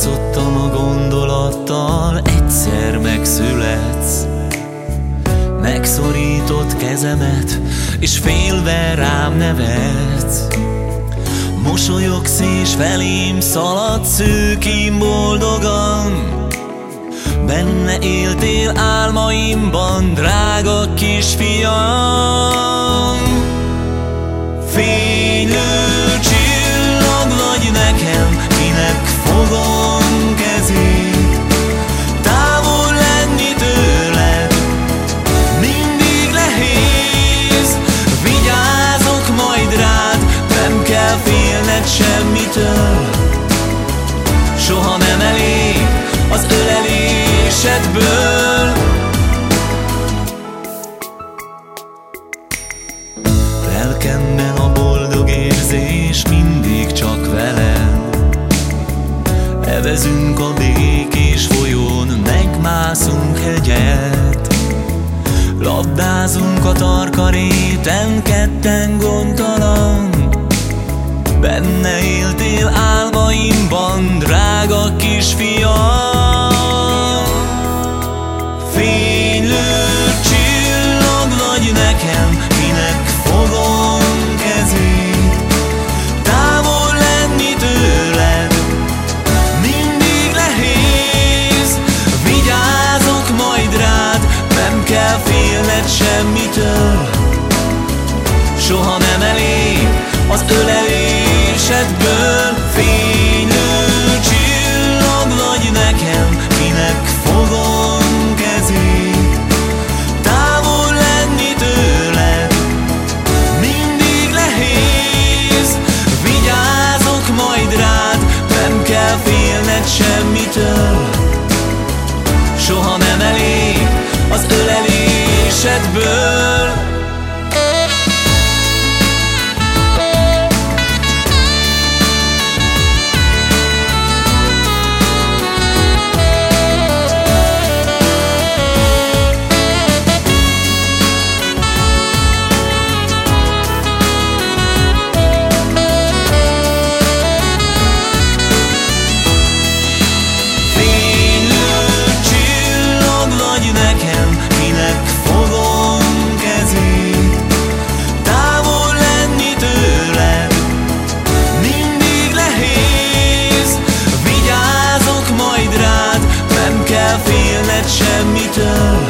Játszottam a gondolattal, egyszer megszületsz. Megszorított kezemet, és félve rám nevetsz. Mosolyogsz és velém szalad szőkén boldogan. Benne éltél álmaimban, drága kisfiam. Fénylő csillag vagy nekem érzés mindig csak veled. Evezünk a békés folyón, megmászunk hegyet. Labdázunk a tarka réten, ketten gondtalan. Benne éltél álmaimban, drága kisfiam. Semmitől Soha nem elég. Az ölelésedből Fénylő csillag vagy nekem, kinek fogom kezét. Távol lenni tőled mindig nehéz. Vigyázok majd rád, nem kell félned semmitől. Soha nem elég. Az ölelés esetből semmitől.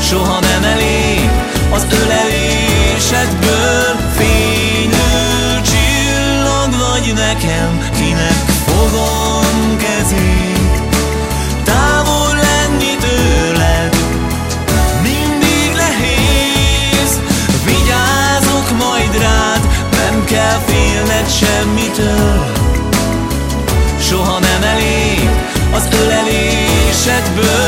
Soha nem elég az ölelésedből. Fénylő csillag vagy nekem, kinek fogom kezét. Távol lenni tőled mindig nehéz. Vigyázok majd rád, nem kell félned semmitől. Soha az ölelés esetből